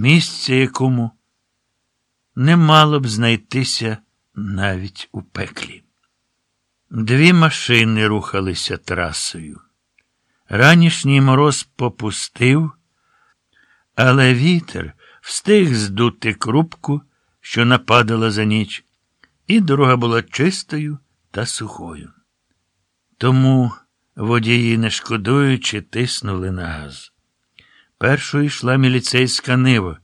місця якому не мало б знайтися навіть у пеклі. Дві машини рухалися трасою. Ранішній мороз попустив, але вітер встиг здути крупку, що нападала за ніч, і дорога була чистою та сухою. Тому водії, не шкодуючи, тиснули на газ. Першою йшла міліцейська нива,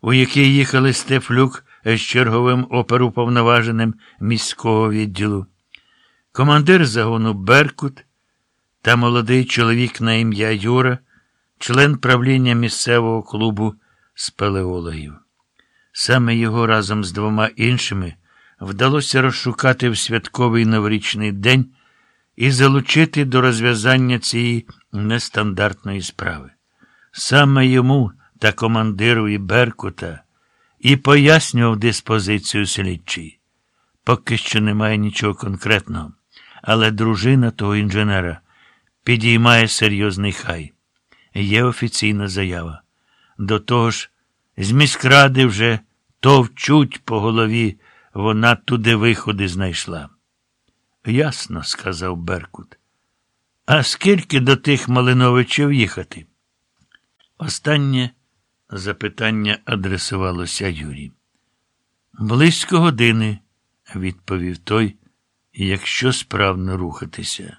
у якій їхали Стефлюк з черговим оперуповноваженим міського відділу, командир загону Беркут та молодий чоловік на ім'я Юра, член правління місцевого клубу спелеологів. Саме його разом з двома іншими вдалося розшукати в святковий новорічний день і залучити до розв'язання цієї нестандартної справи. Саме йому та командирові Беркута і пояснював диспозицію слідчий. Поки що немає нічого конкретного, але дружина того інженера підіймає серйозний хай. Є офіційна заява. До того ж, з міськради вже товчуть по голові, вона туди виходи знайшла. Ясно, сказав Беркут. А скільки до тих Малиновичів їхати? Останнє запитання адресувалося Юрі. Близько години, відповів той, якщо справно рухатися.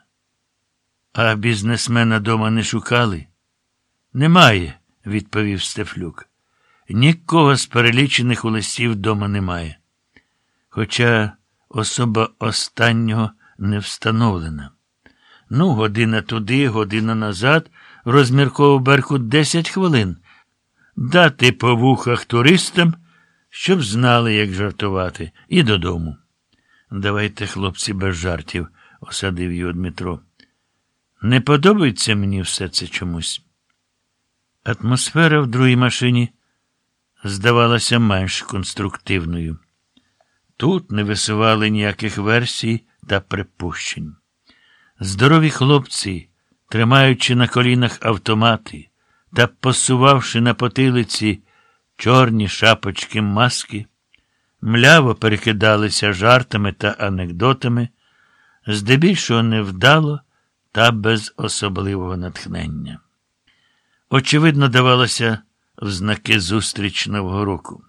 А бізнесмена дома не шукали? Немає, відповів Стефлюк. Нікого з перелічених у листів дома немає. Хоча особа останнього не встановлена. Ну, година туди, година назад, розмірковував Беркут десять хвилин. Дати по вухах туристам, щоб знали, як жартувати, і додому. Давайте, хлопці, без жартів, осадив його Дмитро. Не подобається мені все це чомусь. Атмосфера в другій машині здавалася менш конструктивною. Тут не висували ніяких версій та припущень. Здорові хлопці, тримаючи на колінах автомати та посувавши на потилиці чорні шапочки маски, мляво перекидалися жартами та анекдотами, здебільшого невдало та без особливого натхнення. Очевидно, давалося в знаки зустрічного року.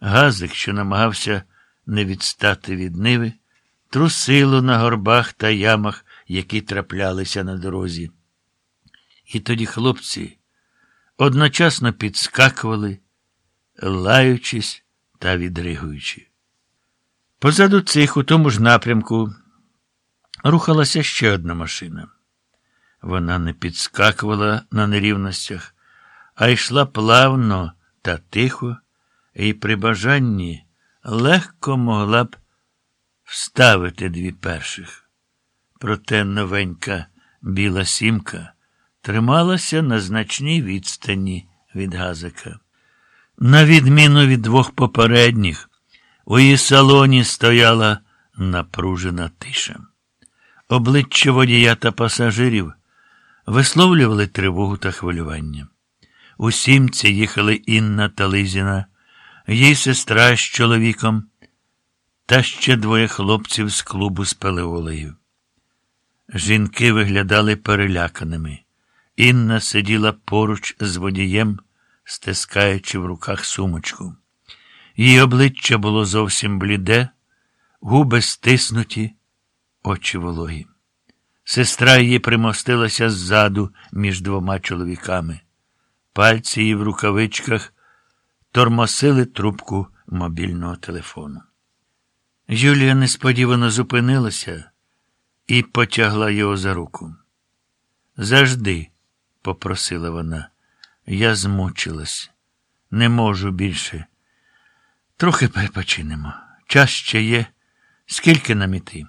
Газик, що намагався не відстати від ниви, трусило на горбах та ямах, які траплялися на дорозі. І тоді хлопці одночасно підскакували, лаючись та відригуючи. Позаду цих, у тому ж напрямку, рухалася ще одна машина. Вона не підскакувала на нерівностях, а йшла плавно та тихо, і при бажанні легко могла б вставити дві перших. Проте новенька біла сімка трималася на значній відстані від газика. На відміну від двох попередніх, у її салоні стояла напружена тиша. Обличчя водія та пасажирів висловлювали тривогу та хвилювання. У сімці їхали Інна та Лизіна, її сестра з чоловіком та ще двоє хлопців з клубу з пелеолею. Жінки виглядали переляканими. Інна сиділа поруч з водієм, стискаючи в руках сумочку. Її обличчя було зовсім бліде, губи стиснуті, очі вологі. Сестра її примостилася ззаду між двома чоловіками. Пальці її в рукавичках тормосили трубку мобільного телефону. Юлія несподівано зупинилася і потягла його за руку. Завжди, попросила вона, я змучилась, не можу більше. Трохи перепочинемо. Час ще є. Скільки нам іти?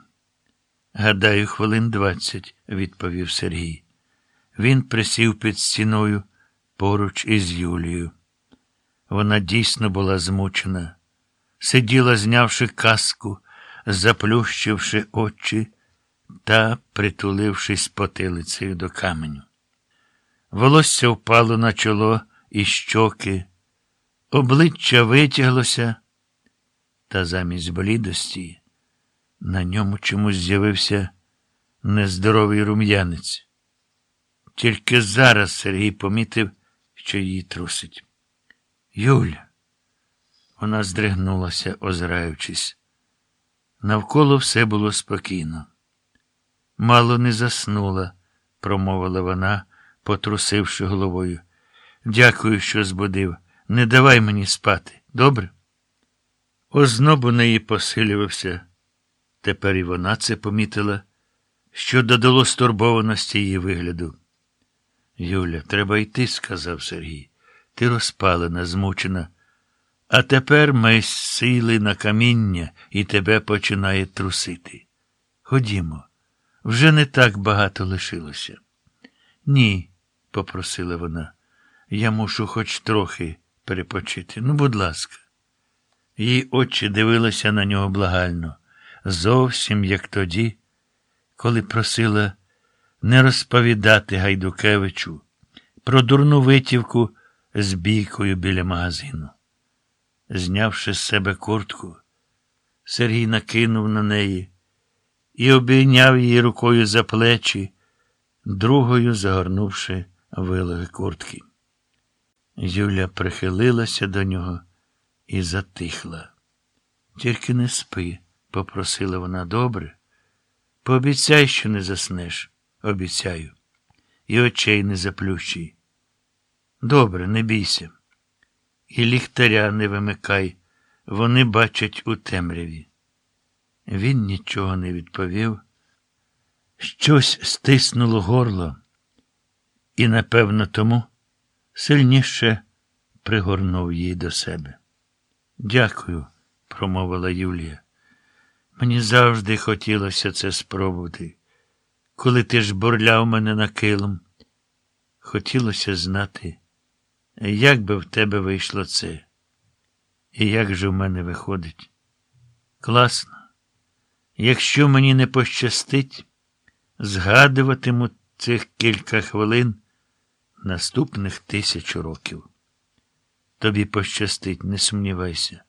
Гадаю, хвилин двадцять, відповів Сергій. Він присів під стіною поруч із Юлією. Вона дійсно була змучена, сиділа, знявши каску, заплющивши очі та притулившись потилицею до каменю. Волосся впало на чоло і щоки, Обличчя витяглося, та замість блідості на ньому чомусь з'явився нездоровий рум'янець. Тільки зараз Сергій помітив, що її трусить. Юля. Вона здригнулася, озираючись. Навколо все було спокійно. Мало не заснула, промовила вона, потрусивши головою. Дякую, що збудив. Не давай мені спати, добре? Озноб у неї посилювався. Тепер і вона це помітила, що додало стурбованості її вигляду. Юля, треба йти, сказав Сергій. Ти розпалена, змучена. А тепер ми сили на каміння і тебе починає трусити. Ходімо, вже не так багато лишилося. Ні, попросила вона. Я мушу хоч трохи перепочити. Ну, будь ласка. Її очі дивилися на нього благально, зовсім як тоді, коли просила не розповідати Гайдукевичу про дурну витівку з бійкою біля магазину. Знявши з себе куртку, Сергій накинув на неї і обійняв її рукою за плечі, другою загорнувши вилоги куртки. Юля прихилилася до нього і затихла. Тільки не спи, попросила вона добре. Пообіцяй, що не заснеш, обіцяю, і очей не заплющуй. Добре, не бійся. І ліхтаря не вимикай, вони бачать у темряві. Він нічого не відповів. Щось стиснуло горло, і, напевно, тому сильніше пригорнув її до себе. Дякую, промовила Юлія. Мені завжди хотілося це спробувати. Коли ти ж бурляв мене на килом, хотілося знати, як би в тебе вийшло це, і як же в мене виходить. Класно. Якщо мені не пощастить, згадуватиму цих кілька хвилин наступних тисячу років. Тобі пощастить, не сумнівайся.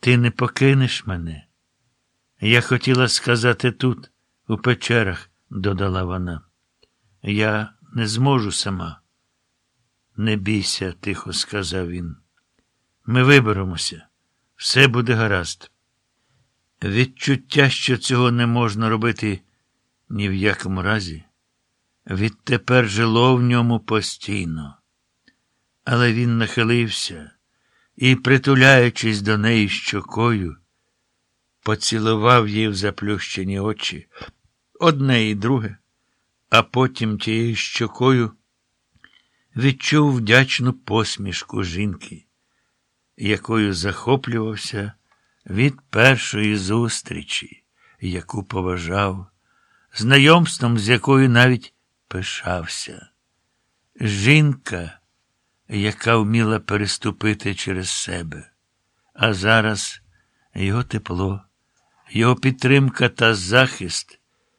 Ти не покинеш мене. Я хотіла сказати тут, у печерах, додала вона. Я не зможу сама. Не бійся, тихо сказав він. Ми виберемося. Все буде гаразд. Відчуття, що цього не можна робити ні в якому разі, відтепер жило в ньому постійно. Але він нахилився і, притуляючись до неї щокою, поцілував її в заплющені очі одне і друге, а потім тією щокою відчув вдячну посмішку жінки, якою захоплювався від першої зустрічі, яку поважав, знайомством, з якою навіть пишався. Жінка, яка вміла переступити через себе, а зараз його тепло, його підтримка та захист